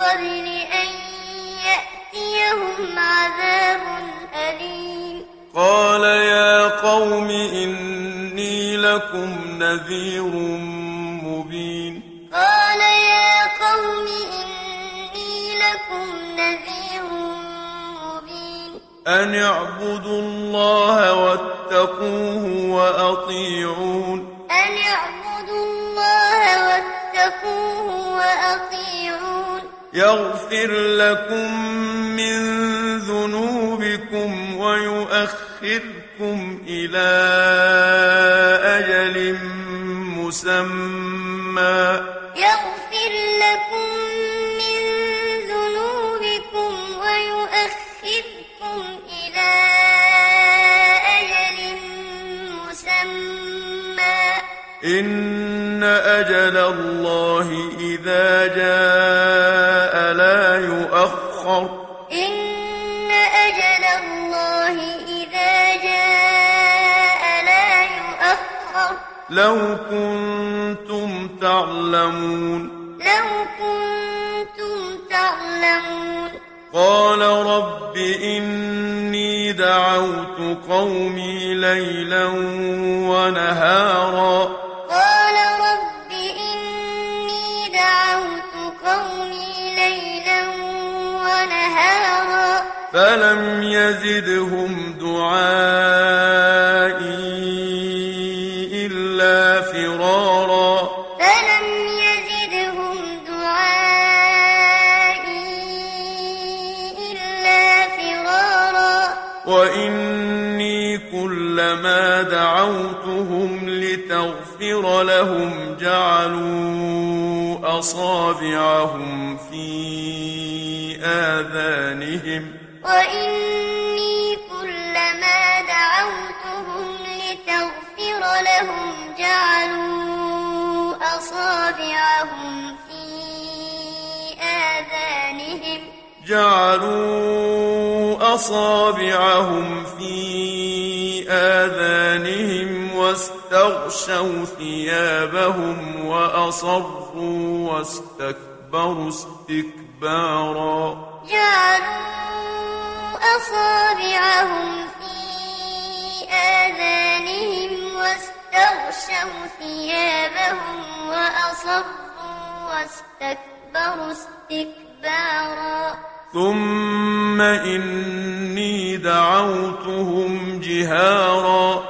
قبل أن يأتيهم عذاب أليم. قال يا قوم إني لكم نذير مبين. قال يا قوم إني لكم نذير مبين. أن اعبدوا الله واتقوه وأطيعون. أن اعبدوا الله واتقوه وأطيعون. يغفر لكم من ذنوبكم ويؤخركم إلى أجل مسمى. يغفر لكم من ذنوبكم ويؤخركم إلى أجل مسمى. إن أجل الله إذا جاء لو كنتم تعلمون. لو كنتم تعلمون. قال رب إني دعوت قومي ليلا ونهارا. قال رب إني دعوت قومي ليلا ونهارا. فلم يزدهم دعائي لتغفر لهم جعلوا أصابعهم في آذانهم. وإني كلما دعوتهم لتغفر لهم جعلوا أصابعهم في آذانهم. جعلوا أصابعهم في آذانهم واستغشوا ثيابهم وأصروا واستكبروا استكبارا. جعلوا أصابعهم في آذانهم واستغشوا ثيابهم وأصروا واستكبروا استكبارا. ثم إني دعوتهم جهارا.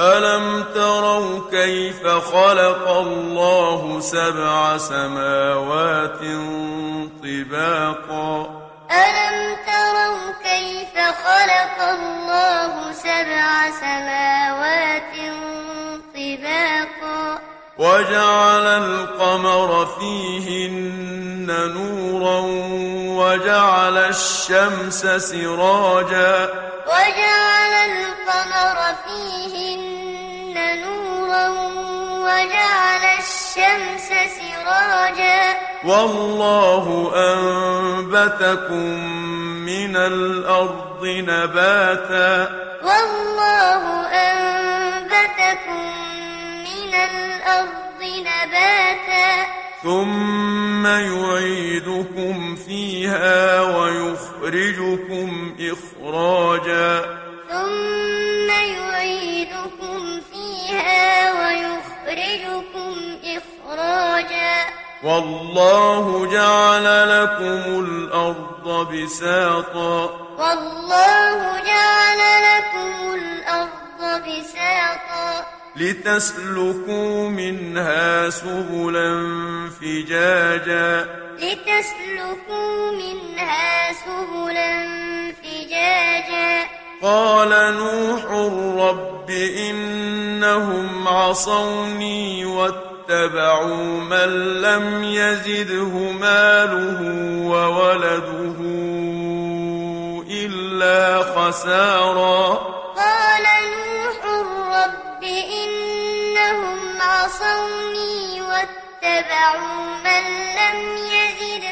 ألم تروا كيف خلق الله سبع سماوات طباقا؟ ألم تروا كيف خلق الله سبع سماوات طباقا؟ وجعل القمر فيهن نورا وجعل الشمس سراجا؟ وجعل القمر فيهن الشمس سراجا. والله أنبتكم من الأرض نباتا. والله أنبتكم من الأرض نباتا. ثم يعيدكم فيها ويخرجكم إخراجا. ثم يعيدكم فيها ويخرجكم إخراجا والله جعل لكم الأرض بساطا. والله جعل لكم الأرض بساطا. لتسلكوا منها سبلا فجاجا. لتسلكوا منها سبلا فجاجا. قال نوح رب إنهم عصوني واتبعوا من لم يزده ماله وولده إلا خسارا. قال نوح رب إنهم عصوني واتبعوا من لم يزده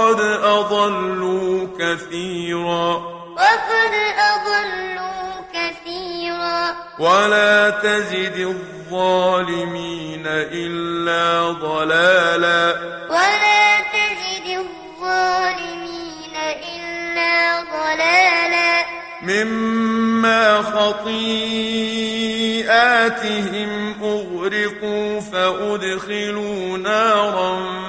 وقد أضلوا كثيرا وقد أضلوا كثيرا ولا تزد الظالمين إلا ضلالا ولا تزد الظالمين إلا ضلالا مما خطيئاتهم أغرقوا فأدخلوا نارا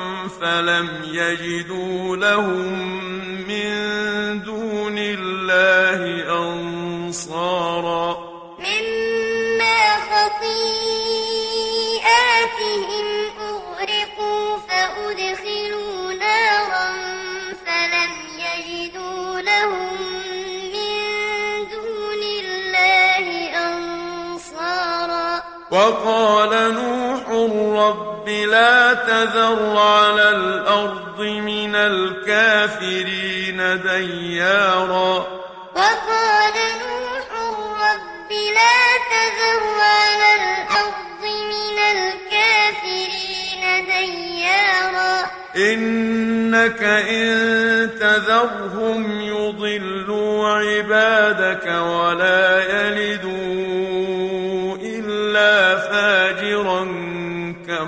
فلم يجدوا لهم من دون الله أنصارا مما خطيئاتهم أغرقوا فأدخلوا نارا فلم يجدوا لهم من دون الله أنصارا وقال نوح رب لا تذر على الأرض من الكافرين ديارا. وقال نوح رب لا تذر على الأرض من الكافرين ديارا. إنك إن تذرهم يضلوا عبادك ولا